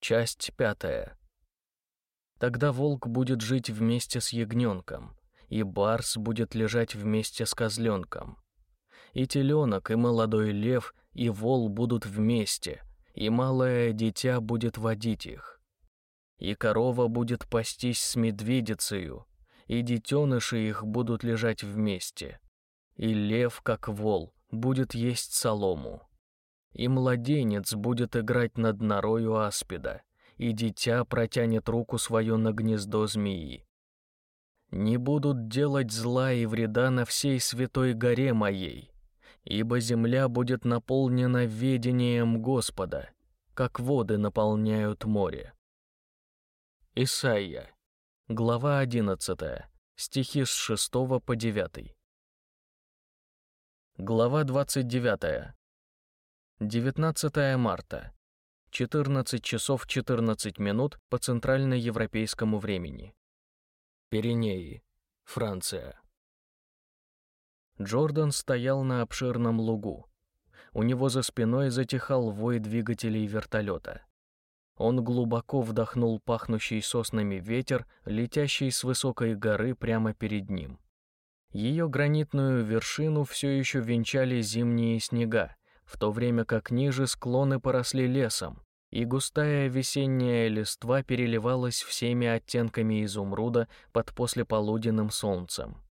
Часть пятая. Тогда волк будет жить вместе с ягненком, и барс будет лежать вместе с козленком. И теленок, и молодой лев, и вол будут вместе, и малое дитя будет водить их. И корова будет пастись с медведицею, и детеныши их будут лежать вместе. И лев, как вол, будет есть солому. И младенец будет играть над норою аспида, и дитя протянет руку свою на гнездо змеи. Не будут делать зла и вреда на всей святой горе моей, ибо земля будет наполнена ведением Господа, как воды наполняют море. Исайя, глава 11, стихи с 6 по 9. Глава 29. 19 марта. 14 часов 14 минут по центральноевропейскому времени. Пиренеи, Франция. Джордан стоял на обширном лугу. У него за спиной затихал вой двигателей вертолета. Он глубоко вдохнул пахнущий соснами ветер, летящий с высокой горы прямо перед ним. Ее гранитную вершину все еще венчали зимние снега, в то время как ниже склоны поросли лесом, и густая весенняя листва переливалась всеми оттенками изумруда под послеполуденным солнцем.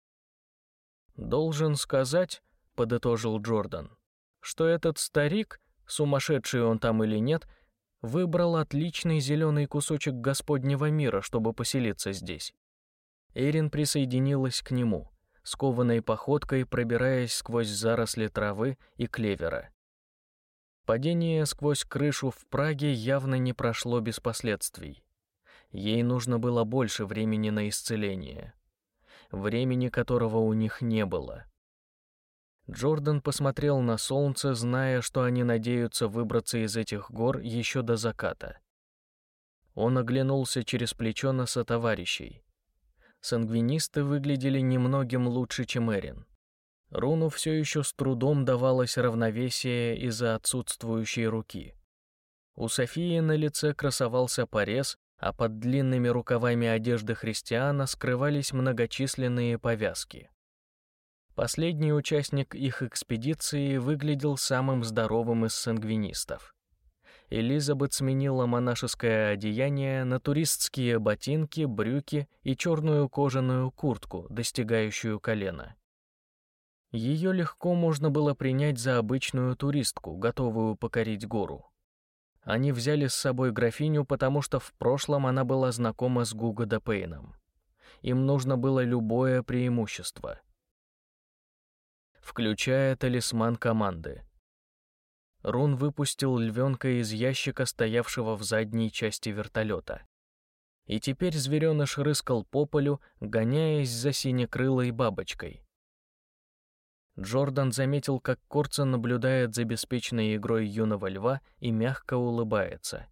«Должен сказать», — подытожил Джордан, «что этот старик, сумасшедший он там или нет, выбрал отличный зеленый кусочек Господнего мира, чтобы поселиться здесь». Эрин присоединилась к нему, скованной походкой пробираясь сквозь заросли травы и клевера. Падение сквозь крышу в Праге явно не прошло без последствий. Ей нужно было больше времени на исцеление времени которого у них не было. Джордан посмотрел на солнце, зная, что они надеются выбраться из этих гор еще до заката. Он оглянулся через плечо на сотоварищей. Сангвинисты выглядели немногим лучше, чем Эрин. Руну все еще с трудом давалось равновесие из-за отсутствующей руки. У Софии на лице красовался порез, а под длинными рукавами одежды христиана скрывались многочисленные повязки. Последний участник их экспедиции выглядел самым здоровым из сангвинистов. Элизабет сменила монашеское одеяние на туристские ботинки, брюки и черную кожаную куртку, достигающую колена. Ее легко можно было принять за обычную туристку, готовую покорить гору. Они взяли с собой графиню, потому что в прошлом она была знакома с Гуго де Пейном. Им нужно было любое преимущество. Включая талисман команды. Рун выпустил львенка из ящика, стоявшего в задней части вертолета. И теперь звереныш рыскал по полю, гоняясь за синекрылой бабочкой. Джордан заметил, как Корцен наблюдает за беспечной игрой юного льва и мягко улыбается.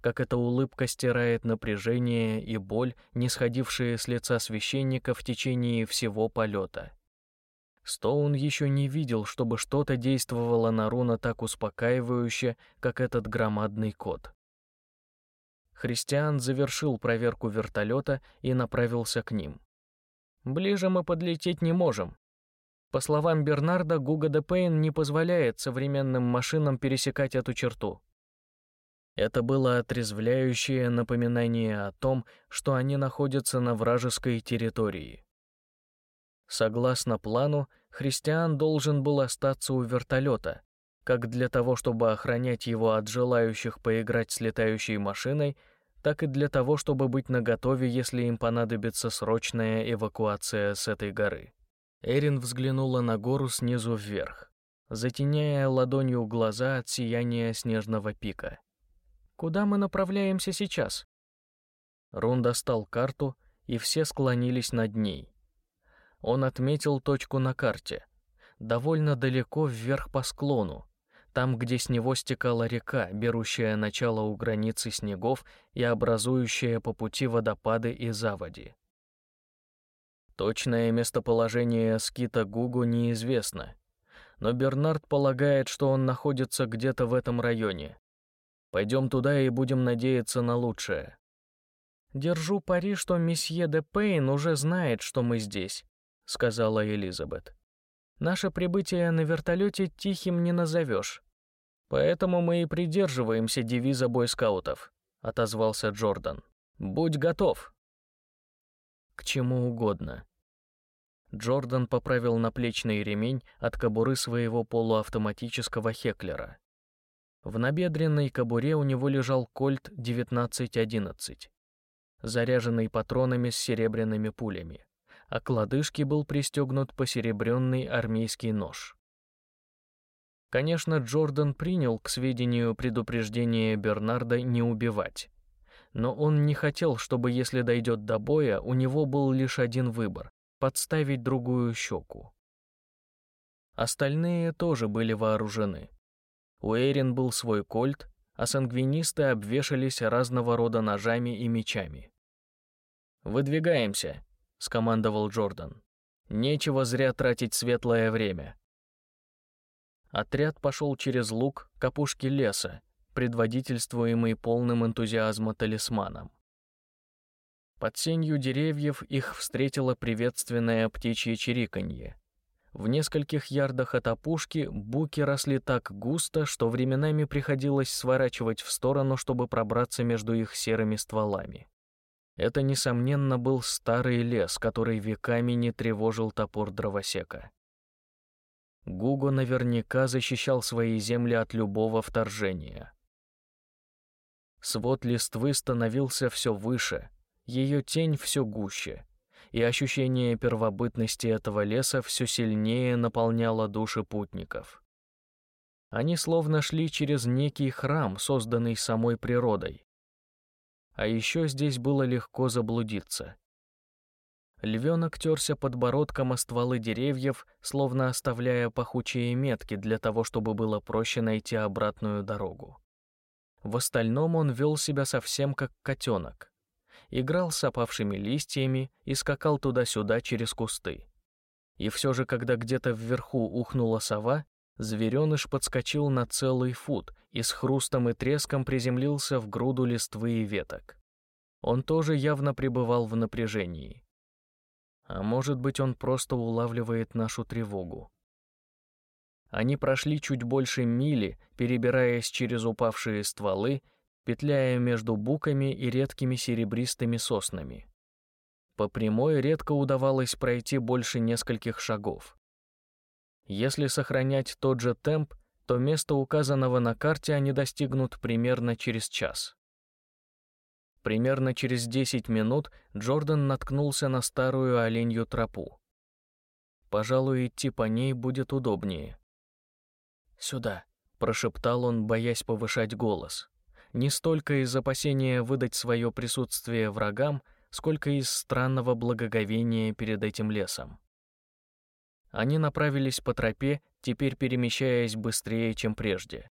Как эта улыбка стирает напряжение и боль, не сходившие с лица священника в течение всего полета. Стоун еще не видел, чтобы что-то действовало на Руна так успокаивающе, как этот громадный кот. Христиан завершил проверку вертолета и направился к ним. «Ближе мы подлететь не можем», по словам Бернарда, Гуга де Пейн не позволяет современным машинам пересекать эту черту. Это было отрезвляющее напоминание о том, что они находятся на вражеской территории. Согласно плану, Христиан должен был остаться у вертолета, как для того, чтобы охранять его от желающих поиграть с летающей машиной, так и для того, чтобы быть наготове, если им понадобится срочная эвакуация с этой горы. Эрин взглянула на гору снизу вверх, затеняя ладонью глаза от сияния снежного пика. «Куда мы направляемся сейчас?» Рун достал карту, и все склонились над ней. Он отметил точку на карте, довольно далеко вверх по склону, там, где с него стекала река, берущая начало у границы снегов и образующая по пути водопады и заводи. Точное местоположение скита Гугу неизвестно, но Бернард полагает, что он находится где-то в этом районе. Пойдем туда и будем надеяться на лучшее. Держу пари, что месье де Пейн уже знает, что мы здесь, сказала Элизабет. Наше прибытие на вертолете тихим не назовешь. Поэтому мы и придерживаемся девиза бойскаутов, отозвался Джордан. Будь готов. К чему угодно. Джордан поправил наплечный ремень от кобуры своего полуавтоматического Хеклера. В набедренной кобуре у него лежал кольт 1911, заряженный патронами с серебряными пулями, а к лодыжке был пристегнут посеребренный армейский нож. Конечно, Джордан принял к сведению предупреждение Бернарда не убивать. Но он не хотел, чтобы, если дойдет до боя, у него был лишь один выбор — подставить другую щеку. Остальные тоже были вооружены. У Эрин был свой кольт, а сангвинисты обвешались разного рода ножами и мечами. «Выдвигаемся», — скомандовал Джордан. «Нечего зря тратить светлое время». Отряд пошел через луг к опушке леса, предводительствуемый полным энтузиазма талисманом. Под сенью деревьев их встретило приветственное птичье чириканье. В нескольких ярдах от опушки буки росли так густо, что временами приходилось сворачивать в сторону, чтобы пробраться между их серыми стволами. Это, несомненно, был старый лес, который веками не тревожил топор дровосека. Гуго наверняка защищал свои земли от любого вторжения. Свод листвы становился все выше, ее тень все гуще, и ощущение первобытности этого леса все сильнее наполняло души путников. Они словно шли через некий храм, созданный самой природой. А еще здесь было легко заблудиться. Львенок терся подбородком о стволы деревьев, словно оставляя пахучие метки для того, чтобы было проще найти обратную дорогу. В остальном он вел себя совсем как котенок. Играл с опавшими листьями и скакал туда-сюда через кусты. И все же, когда где-то вверху ухнула сова, звереныш подскочил на целый фут и с хрустом и треском приземлился в груду листвы и веток. Он тоже явно пребывал в напряжении. А может быть, он просто улавливает нашу тревогу. Они прошли чуть больше мили, перебираясь через упавшие стволы, петляя между буками и редкими серебристыми соснами. По прямой редко удавалось пройти больше нескольких шагов. Если сохранять тот же темп, то место указанного на карте они достигнут примерно через час. Примерно через 10 минут Джордан наткнулся на старую оленью тропу. Пожалуй, идти по ней будет удобнее. «Сюда», — прошептал он, боясь повышать голос. Не столько из опасения выдать свое присутствие врагам, сколько из странного благоговения перед этим лесом. Они направились по тропе, теперь перемещаясь быстрее, чем прежде.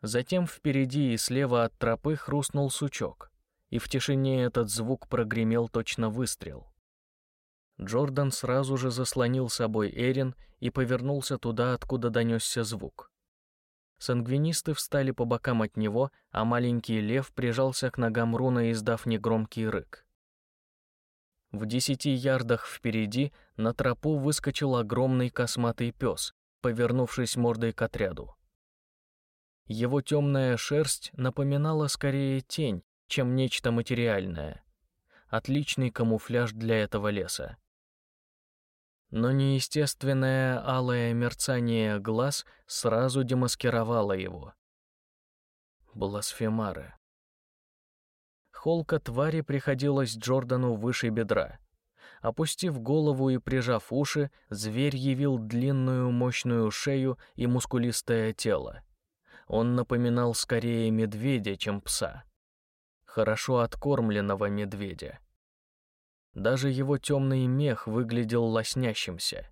Затем впереди и слева от тропы хрустнул сучок, и в тишине этот звук прогремел точно выстрел. Джордан сразу же заслонил собой Эрин и повернулся туда, откуда донесся звук. Сангвинисты встали по бокам от него, а маленький лев прижался к ногам руна, издав негромкий рык. В десяти ярдах впереди на тропу выскочил огромный косматый пес, повернувшись мордой к отряду. Его темная шерсть напоминала скорее тень, чем нечто материальное. Отличный камуфляж для этого леса. Но неестественное алое мерцание глаз сразу демаскировало его. Бласфемары. Холка твари приходилась Джордану выше бедра. Опустив голову и прижав уши, зверь явил длинную мощную шею и мускулистое тело. Он напоминал скорее медведя, чем пса. Хорошо откормленного медведя. Даже его темный мех выглядел лоснящимся.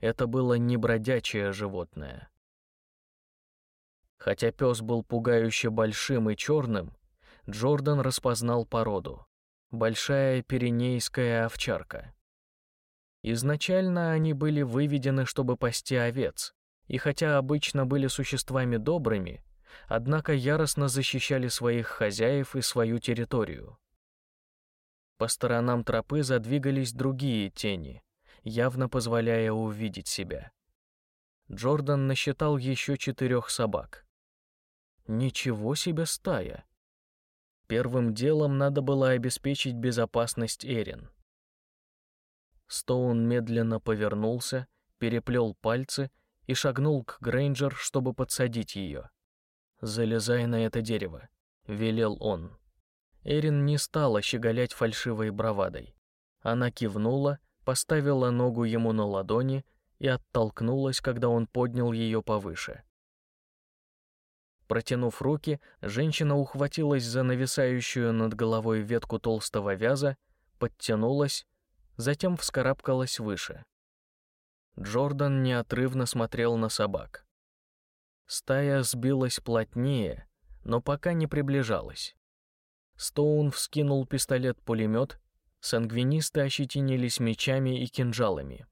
Это было не бродячее животное. Хотя пес был пугающе большим и черным, Джордан распознал породу. Большая пиренейская овчарка. Изначально они были выведены, чтобы пасти овец, и хотя обычно были существами добрыми, однако яростно защищали своих хозяев и свою территорию. По сторонам тропы задвигались другие тени, явно позволяя увидеть себя. Джордан насчитал еще четырех собак. Ничего себе стая! Первым делом надо было обеспечить безопасность Эрин. Стоун медленно повернулся, переплел пальцы и шагнул к Грейнджер, чтобы подсадить ее. «Залезай на это дерево», — велел он. Эрин не стала щеголять фальшивой бравадой. Она кивнула, поставила ногу ему на ладони и оттолкнулась, когда он поднял ее повыше. Протянув руки, женщина ухватилась за нависающую над головой ветку толстого вяза, подтянулась, затем вскарабкалась выше. Джордан неотрывно смотрел на собак. Стая сбилась плотнее, но пока не приближалась. Стоун вскинул пистолет-пулемет, сангвинисты ощетинились мечами и кинжалами.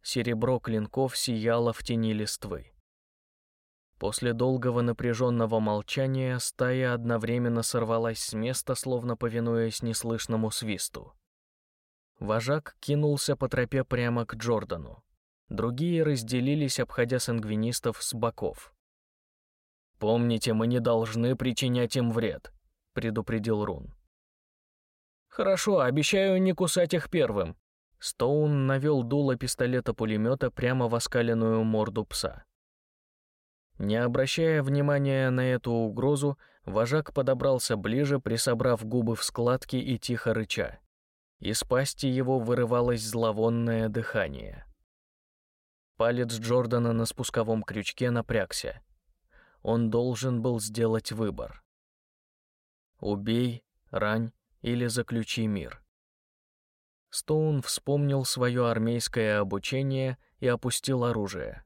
Серебро клинков сияло в тени листвы. После долгого напряженного молчания стая одновременно сорвалась с места, словно повинуясь неслышному свисту. Вожак кинулся по тропе прямо к Джордану. Другие разделились, обходя сангвинистов с боков. «Помните, мы не должны причинять им вред», предупредил Рун. «Хорошо, обещаю не кусать их первым». Стоун навел дуло пистолета-пулемета прямо в оскаленную морду пса. Не обращая внимания на эту угрозу, вожак подобрался ближе, присобрав губы в складки и тихо рыча. Из пасти его вырывалось зловонное дыхание. Палец Джордана на спусковом крючке напрягся. Он должен был сделать выбор. Убей, рань или заключи мир. Стоун вспомнил свое армейское обучение и опустил оружие.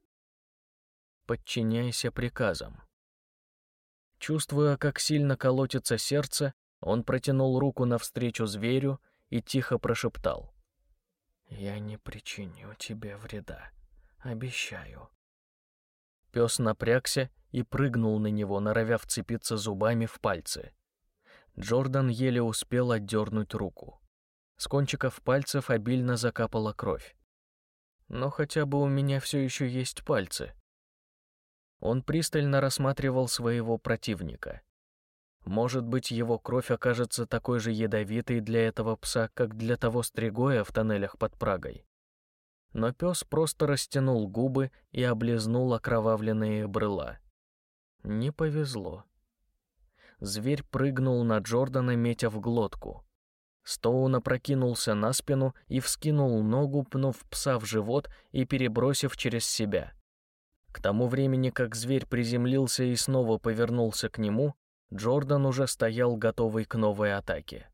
Подчиняйся приказам. Чувствуя, как сильно колотится сердце, он протянул руку навстречу зверю и тихо прошептал. «Я не причиню тебе вреда, обещаю». Пес напрягся и прыгнул на него, норовя вцепиться зубами в пальцы. Джордан еле успел отдернуть руку. С кончиков пальцев обильно закапала кровь. Но хотя бы у меня все еще есть пальцы. Он пристально рассматривал своего противника. Может быть, его кровь окажется такой же ядовитой для этого пса, как для того стригоя в тоннелях под Прагой. Но пес просто растянул губы и облизнул окровавленные брыла. Не повезло. Зверь прыгнул на Джордана, метя в глотку. Стоун опрокинулся на спину и вскинул ногу, пнув пса в живот и перебросив через себя. К тому времени, как зверь приземлился и снова повернулся к нему, Джордан уже стоял готовый к новой атаке.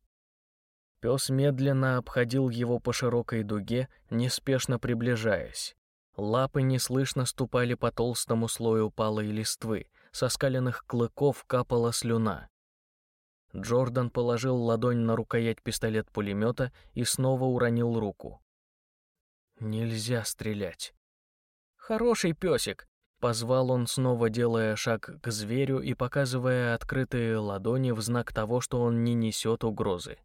Пес медленно обходил его по широкой дуге, неспешно приближаясь. Лапы неслышно ступали по толстому слою палой листвы, со скаленных клыков капала слюна. Джордан положил ладонь на рукоять пистолет-пулемета и снова уронил руку. «Нельзя стрелять». «Хороший песик», — позвал он, снова делая шаг к зверю и показывая открытые ладони в знак того, что он не несет угрозы.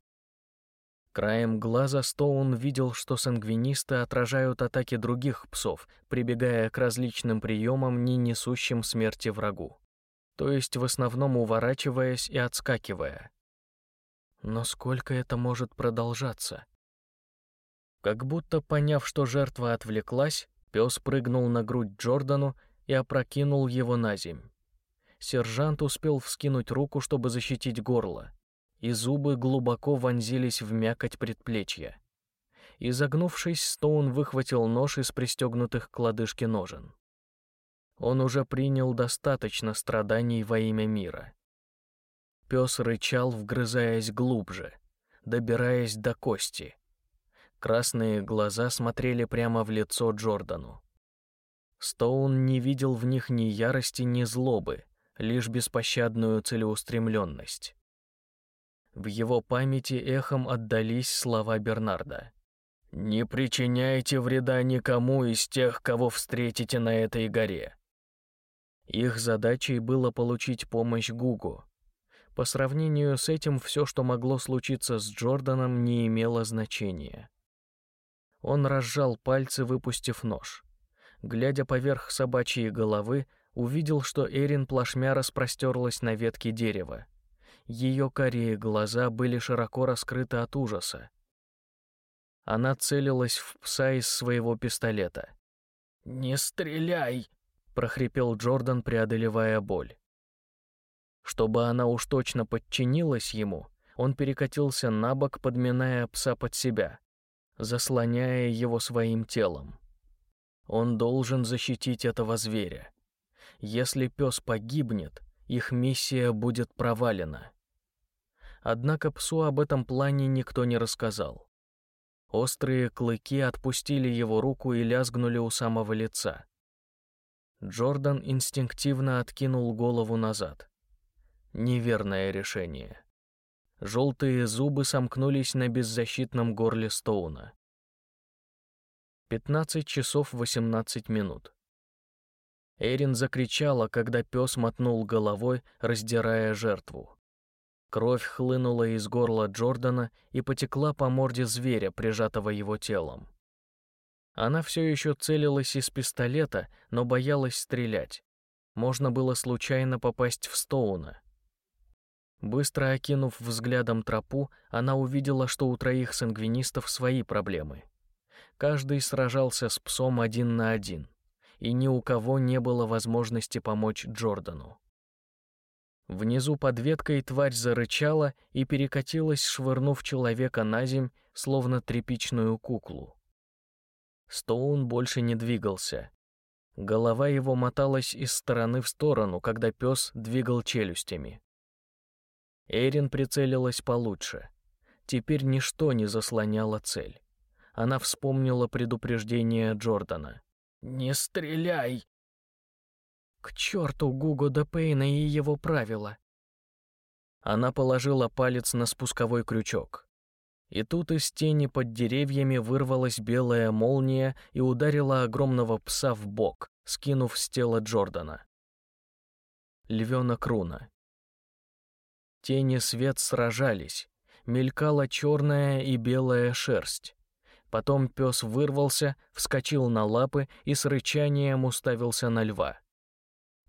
Краем глаза Стоун видел, что сангвинисты отражают атаки других псов, прибегая к различным приемам, не несущим смерти врагу. То есть в основном уворачиваясь и отскакивая. Но сколько это может продолжаться? Как будто поняв, что жертва отвлеклась, пес прыгнул на грудь Джордану и опрокинул его на земь. Сержант успел вскинуть руку, чтобы защитить горло и зубы глубоко вонзились в мякоть предплечья. Изогнувшись, Стоун выхватил нож из пристегнутых к лодыжке ножен. Он уже принял достаточно страданий во имя мира. Пес рычал, вгрызаясь глубже, добираясь до кости. Красные глаза смотрели прямо в лицо Джордану. Стоун не видел в них ни ярости, ни злобы, лишь беспощадную целеустремленность. В его памяти эхом отдались слова Бернарда. «Не причиняйте вреда никому из тех, кого встретите на этой горе. Их задачей было получить помощь Гугу. По сравнению с этим все, что могло случиться с Джорданом, не имело значения. Он разжал пальцы, выпустив нож. Глядя поверх собачьей головы, увидел, что Эрин плашмя распростерлась на ветке дерева. Ее карие глаза были широко раскрыты от ужаса. Она целилась в пса из своего пистолета. «Не стреляй!» — прохрипел Джордан, преодолевая боль. Чтобы она уж точно подчинилась ему, он перекатился на бок, подминая пса под себя, заслоняя его своим телом. Он должен защитить этого зверя. Если пес погибнет, их миссия будет провалена. Однако псу об этом плане никто не рассказал. Острые клыки отпустили его руку и лязгнули у самого лица. Джордан инстинктивно откинул голову назад. Неверное решение. Желтые зубы сомкнулись на беззащитном горле Стоуна. 15 часов 18 минут. Эрин закричала, когда пес мотнул головой, раздирая жертву. Кровь хлынула из горла Джордана и потекла по морде зверя, прижатого его телом. Она все еще целилась из пистолета, но боялась стрелять. Можно было случайно попасть в Стоуна. Быстро окинув взглядом тропу, она увидела, что у троих сангвинистов свои проблемы. Каждый сражался с псом один на один, и ни у кого не было возможности помочь Джордану. Внизу под веткой тварь зарычала и перекатилась, швырнув человека на земь, словно тряпичную куклу. Стоун больше не двигался. Голова его моталась из стороны в сторону, когда пес двигал челюстями. Эрин прицелилась получше. Теперь ничто не заслоняло цель. Она вспомнила предупреждение Джордана. «Не стреляй!» К черту Гуго де Пейна и его правила. Она положила палец на спусковой крючок. И тут из тени под деревьями вырвалась белая молния и ударила огромного пса в бок, скинув с тела Джордана. Львенок Руна. Тени свет сражались, мелькала черная и белая шерсть. Потом пес вырвался, вскочил на лапы и с рычанием уставился на льва.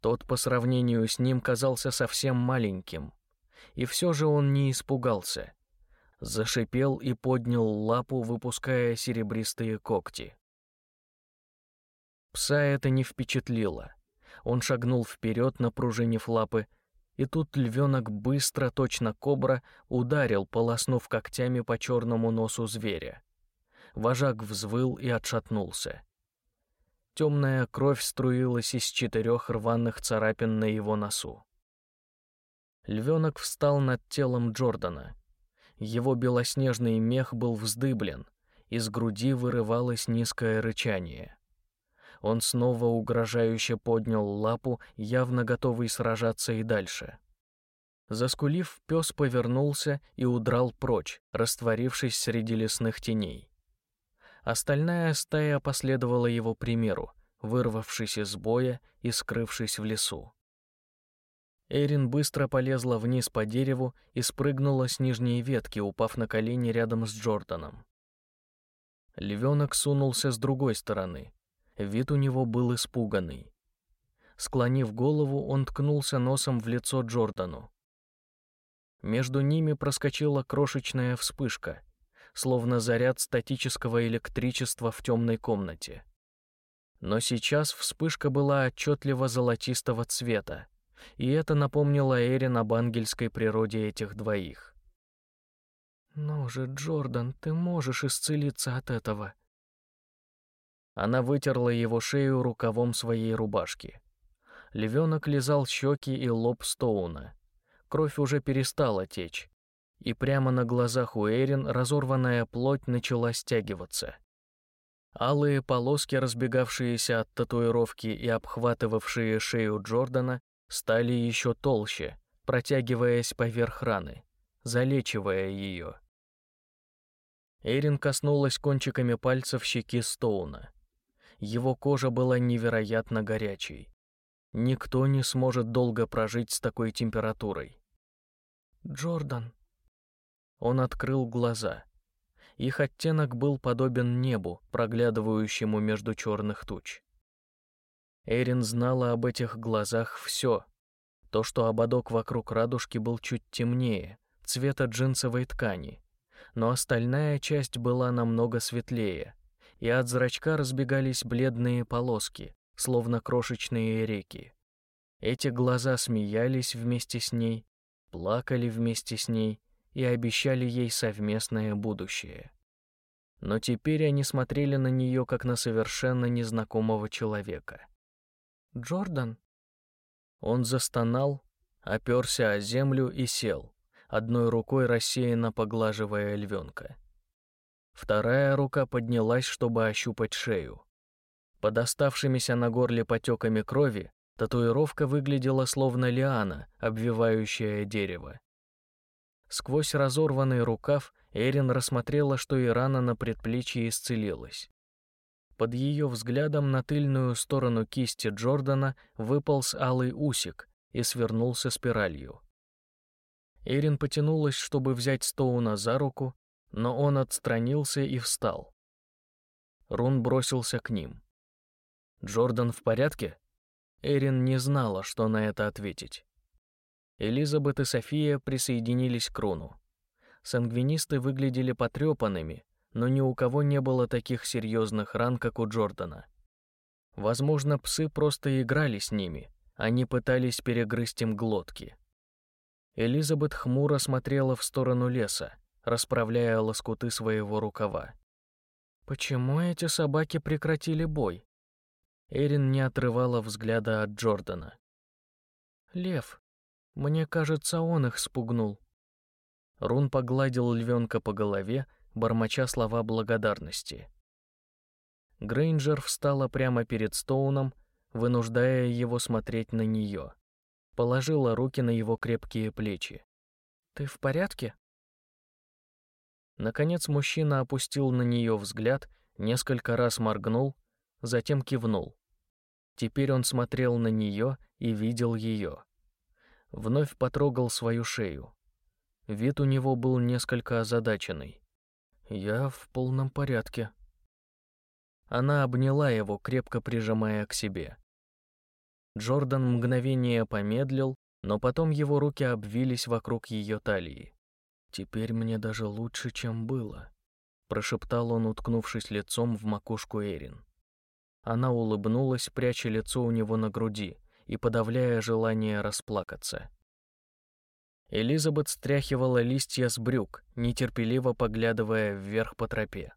Тот по сравнению с ним казался совсем маленьким. И все же он не испугался. Зашипел и поднял лапу, выпуская серебристые когти. Пса это не впечатлило. Он шагнул вперед, напружинив лапы, и тут львенок быстро, точно кобра, ударил, полоснув когтями по черному носу зверя. Вожак взвыл и отшатнулся. Темная кровь струилась из четырех рваных царапин на его носу. Львенок встал над телом Джордана. Его белоснежный мех был вздыблен, из груди вырывалось низкое рычание. Он снова угрожающе поднял лапу, явно готовый сражаться и дальше. Заскулив, пес повернулся и удрал прочь, растворившись среди лесных теней. Остальная стая последовала его примеру, вырвавшись из боя и скрывшись в лесу. Эрин быстро полезла вниз по дереву и спрыгнула с нижней ветки, упав на колени рядом с Джорданом. Львенок сунулся с другой стороны. Вид у него был испуганный. Склонив голову, он ткнулся носом в лицо Джордану. Между ними проскочила крошечная вспышка, словно заряд статического электричества в темной комнате. Но сейчас вспышка была отчетливо золотистого цвета, и это напомнило Эрин об ангельской природе этих двоих. «Ну же, Джордан, ты можешь исцелиться от этого». Она вытерла его шею рукавом своей рубашки. Львенок лизал щеки и лоб Стоуна. Кровь уже перестала течь, и прямо на глазах у Эрин разорванная плоть начала стягиваться. Алые полоски, разбегавшиеся от татуировки и обхватывавшие шею Джордана, стали еще толще, протягиваясь поверх раны, залечивая ее. Эрин коснулась кончиками пальцев щеки Стоуна. Его кожа была невероятно горячей. Никто не сможет долго прожить с такой температурой. Джордан. Он открыл глаза. Их оттенок был подобен небу, проглядывающему между черных туч. Эрин знала об этих глазах все. То, что ободок вокруг радужки был чуть темнее, цвета джинсовой ткани, но остальная часть была намного светлее, и от зрачка разбегались бледные полоски, словно крошечные реки. Эти глаза смеялись вместе с ней, плакали вместе с ней и обещали ей совместное будущее. Но теперь они смотрели на нее как на совершенно незнакомого человека. «Джордан?» Он застонал, оперся о землю и сел, одной рукой рассеянно поглаживая львенка. Вторая рука поднялась, чтобы ощупать шею. Под оставшимися на горле потеками крови татуировка выглядела словно лиана, обвивающая дерево. Сквозь разорванный рукав Эрин рассмотрела, что и рана на предплечье исцелилась. Под ее взглядом на тыльную сторону кисти Джордана выполз алый усик и свернулся спиралью. Эрин потянулась, чтобы взять Стоуна за руку, но он отстранился и встал. Рун бросился к ним. «Джордан в порядке?» Эрин не знала, что на это ответить. Элизабет и София присоединились к Руну. Сангвинисты выглядели потрепанными, но ни у кого не было таких серьезных ран, как у Джордана. Возможно, псы просто играли с ними, они пытались перегрызть им глотки. Элизабет хмуро смотрела в сторону леса, расправляя лоскуты своего рукава. «Почему эти собаки прекратили бой?» Эрин не отрывала взгляда от Джордана. «Лев. Мне кажется, он их спугнул». Рун погладил львенка по голове, бормоча слова благодарности. Грейнджер встала прямо перед Стоуном, вынуждая его смотреть на нее. Положила руки на его крепкие плечи. «Ты в порядке?» Наконец мужчина опустил на нее взгляд, несколько раз моргнул, затем кивнул. Теперь он смотрел на нее и видел ее. Вновь потрогал свою шею. Вид у него был несколько озадаченный. «Я в полном порядке». Она обняла его, крепко прижимая к себе. Джордан мгновение помедлил, но потом его руки обвились вокруг ее талии. «Теперь мне даже лучше, чем было», — прошептал он, уткнувшись лицом в макушку Эрин. Она улыбнулась, пряча лицо у него на груди и подавляя желание расплакаться. Элизабет стряхивала листья с брюк, нетерпеливо поглядывая вверх по тропе.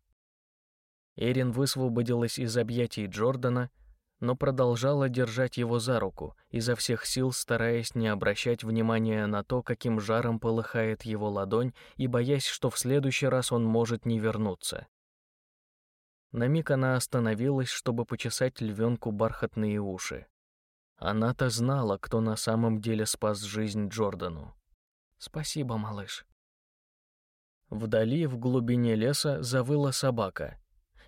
Эрин высвободилась из объятий Джордана но продолжала держать его за руку, изо всех сил стараясь не обращать внимания на то, каким жаром полыхает его ладонь, и боясь, что в следующий раз он может не вернуться. На миг она остановилась, чтобы почесать львенку бархатные уши. Она-то знала, кто на самом деле спас жизнь Джордану. «Спасибо, малыш». Вдали, в глубине леса, завыла собака,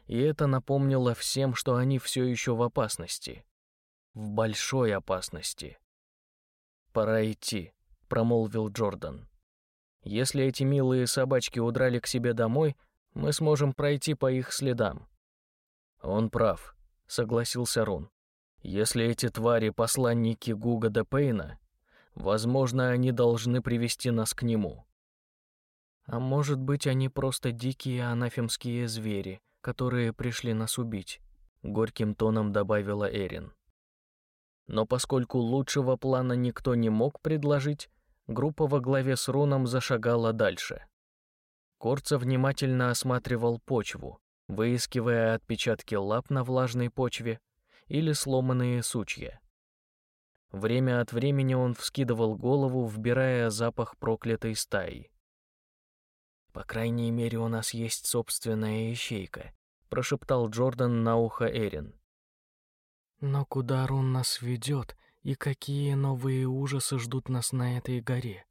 и это напомнило всем, что они все еще в опасности. В большой опасности. «Пора идти», — промолвил Джордан. «Если эти милые собачки удрали к себе домой, мы сможем пройти по их следам». «Он прав», — согласился Рун. «Если эти твари посланники Гуга де Пейна, возможно, они должны привести нас к нему». «А может быть, они просто дикие анафемские звери», которые пришли нас убить», — горьким тоном добавила Эрин. Но поскольку лучшего плана никто не мог предложить, группа во главе с Руном зашагала дальше. Корца внимательно осматривал почву, выискивая отпечатки лап на влажной почве или сломанные сучья. Время от времени он вскидывал голову, вбирая запах проклятой стаи. По крайней мере, у нас есть собственная ищейка, прошептал Джордан на ухо Эрин. Но куда Рун нас ведет и какие новые ужасы ждут нас на этой горе?